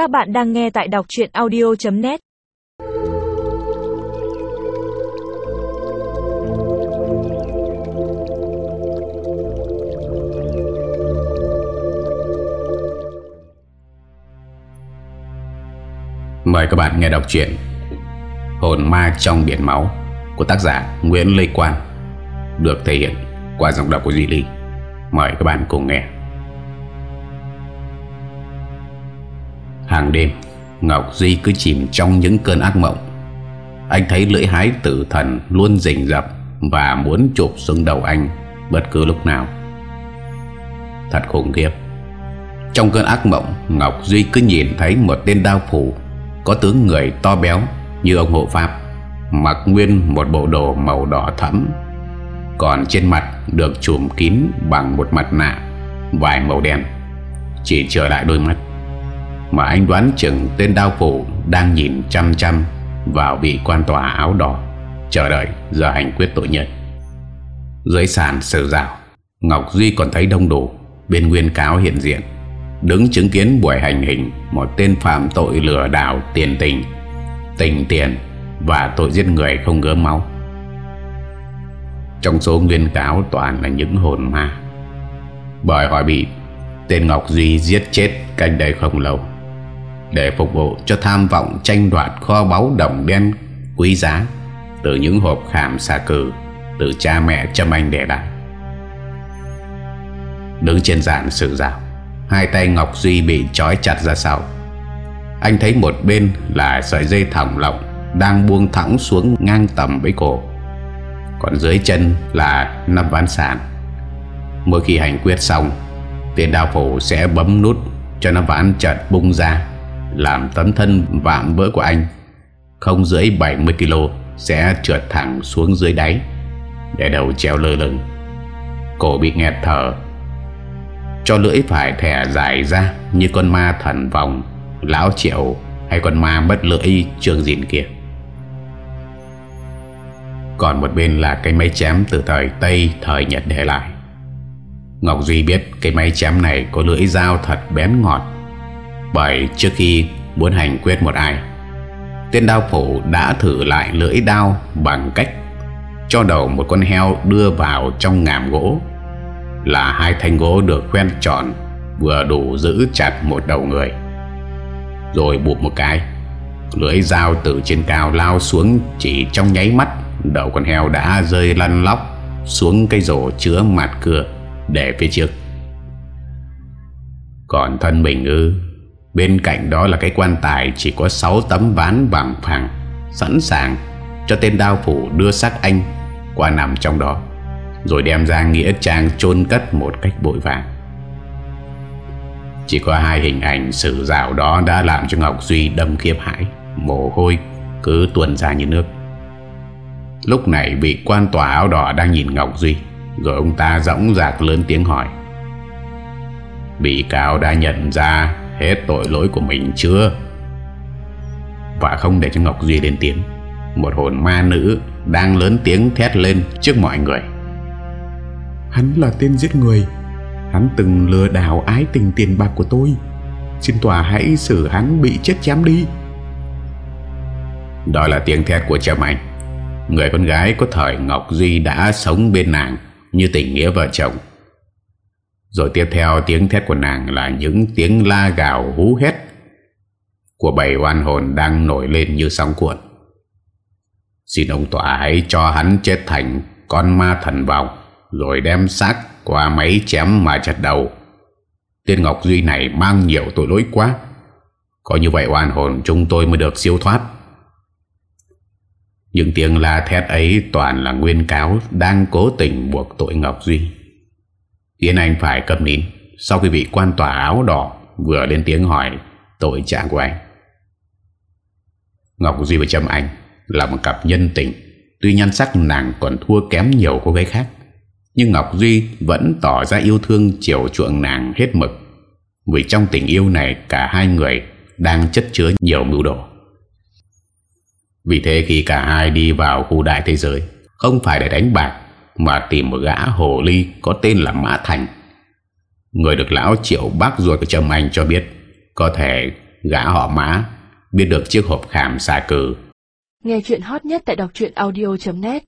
Các bạn đang nghe tại đọc chuyện audio.net Mời các bạn nghe đọc truyện Hồn ma trong biển máu của tác giả Nguyễn Lê Quang được thể hiện qua giọng đọc của Duy Ly. Mời các bạn cùng nghe. Hàng đêm, Ngọc Duy cứ chìm trong những cơn ác mộng. Anh thấy lưỡi hái tử thần luôn rình rập và muốn chụp xuống đầu anh bất cứ lúc nào. Thật khủng khiếp. Trong cơn ác mộng, Ngọc Duy cứ nhìn thấy một tên đao phủ có tướng người to béo như ông hộ pháp mặc nguyên một bộ đồ màu đỏ thẫm còn trên mặt được trùm kín bằng một mặt nạ vài màu đen chỉ trở lại đôi mắt mà anh đoán chừng tên đao phủ đang nhìn chăm chăm vào vị quan tòa áo đỏ. Chờ đợi, giờ hành quyết tội nhân. Dưới sàn sử rào, Ngọc Duy còn thấy đông đủ. Bên nguyên cáo hiện diện, đứng chứng kiến buổi hành hình một tên phạm tội lừa đảo tiền tình tình tiền và tội giết người không gớm máu. Trong số nguyên cáo toàn là những hồn ma. Bởi họ bị tên Ngọc Duy giết chết cách đây không lâu để phục vụ cho tham vọng tranh đoạt kho báu đồng đen quý giá từ những hộp khảm xà cừ từ cha mẹ Trâm Anh để lại. Đứng trên giàn sự rào hai tay Ngọc Duy bị trói chặt ra sau. Anh thấy một bên là sợi dây thỏng lọng đang buông thẳng xuống ngang tầm với cổ, còn dưới chân là năm ván sàn. Mỗi khi hành quyết xong, tiền đao phủ sẽ bấm nút cho năm ván chợt bung ra làm tấm thân vạm vỡ của anh. Không dưới 70 kg sẽ trượt thẳng xuống dưới đáy. Để đầu treo lơ lửng. Cổ bị nghẹt thở. Cho lưỡi phải thẻ dài ra như con ma thần vòng, lão triệu hay con ma mất lưỡi trường dịn kia. Còn một bên là cái máy chém từ thời Tây, thời Nhật để lại. Ngọc Duy biết cái máy chém này có lưỡi dao thật bén ngọt bởi trước khi muốn hành quyết một ai, tên đao phủ đã thử lại lưỡi đao bằng cách cho đầu một con heo đưa vào trong ngàm gỗ. Là hai thanh gỗ được khoen tròn, vừa đủ giữ chặt một đầu người. Rồi buộc một cái, lưỡi dao từ trên cao lao xuống chỉ trong nháy mắt, đầu con heo đã rơi lăn lóc xuống cây rổ chứa mặt cửa để phía trước. Còn thân mình ư? Bên cạnh đó là cái quan tài chỉ có 6 tấm ván bằng phẳng, sẵn sàng cho tên đao phủ đưa xác anh qua nằm trong đó, rồi đem ra nghĩa trang chôn cất một cách bội vàng. Chỉ có hai hình ảnh sử rào đó đã làm cho Ngọc Duy đâm khiếp hãi, mồ hôi cứ tuần ra như nước. Lúc này vị quan tòa áo đỏ đang nhìn Ngọc Duy, rồi ông ta dõng dạc lớn tiếng hỏi. Bị cáo đã nhận ra hết tội lỗi của mình chưa? Và không để cho Ngọc Duy lên tiếng một hồn ma nữ đang lớn tiếng thét lên trước mọi người. Hắn là tên giết người. Hắn từng lừa đảo ái tình tiền bạc của tôi. Xin tòa hãy xử hắn bị chết chém đi. Đó là tiếng thét của Trâm Anh Người con gái có thời Ngọc Duy đã sống bên nàng Như tình nghĩa vợ chồng rồi tiếp theo tiếng thét của nàng là những tiếng la gào hú hét Của bảy oan hồn đang nổi lên như sóng cuộn. Xin ông tòa hãy cho hắn chết thành con ma thần vọng, rồi đem xác qua máy chém mà chặt đầu. Tên Ngọc Duy này mang nhiều tội lỗi quá. Có như vậy oan hồn chúng tôi mới được siêu thoát. Những tiếng la thét ấy toàn là nguyên cáo Đang cố tình buộc tội Ngọc Duy. Yến Anh phải cầm nín. Sau khi bị quan tòa áo đỏ Vừa lên tiếng hỏi tội trạng của anh. Ngọc Duy và Trâm Anh Là một cặp nhân tình. Tuy nhan sắc nàng còn thua kém nhiều cô gái khác, nhưng Ngọc Duy vẫn tỏ ra yêu thương chiều chuộng nàng hết mực. Vì trong tình yêu này, cả hai người đang chất chứa nhiều mưu đồ. Vì thế khi cả hai đi vào khu đại thế giới, Không phải để đánh bạc mà tìm một gã hồ ly có tên là Mã Thành. Người được lão triệu bác ruột của chồng anh cho biết, Có thể Gã họ mã Biết được chiếc hộp khảm xà cừ. Nghe chuyện hot nhất tại đọc audio.net